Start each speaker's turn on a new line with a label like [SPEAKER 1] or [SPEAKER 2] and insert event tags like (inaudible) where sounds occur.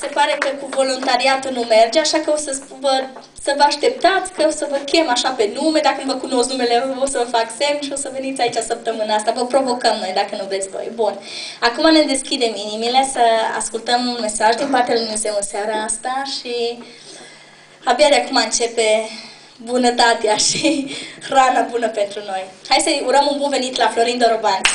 [SPEAKER 1] se pare că cu voluntariatul nu merge, așa că o să vă, să vă așteptați că o să vă chem așa pe nume, dacă nu vă cunosc numele, o să vă fac semn și o să veniți aici săptămâna asta. Vă provocăm noi, dacă nu vreți voi. Bun. Acum ne deschidem inimile să ascultăm un mesaj din partea lui Dumnezeu în seara asta și abia de acum începe bunătatea și (laughs) hrana bună pentru noi. Hai să-i urăm un bun venit la Florin Dorobanț.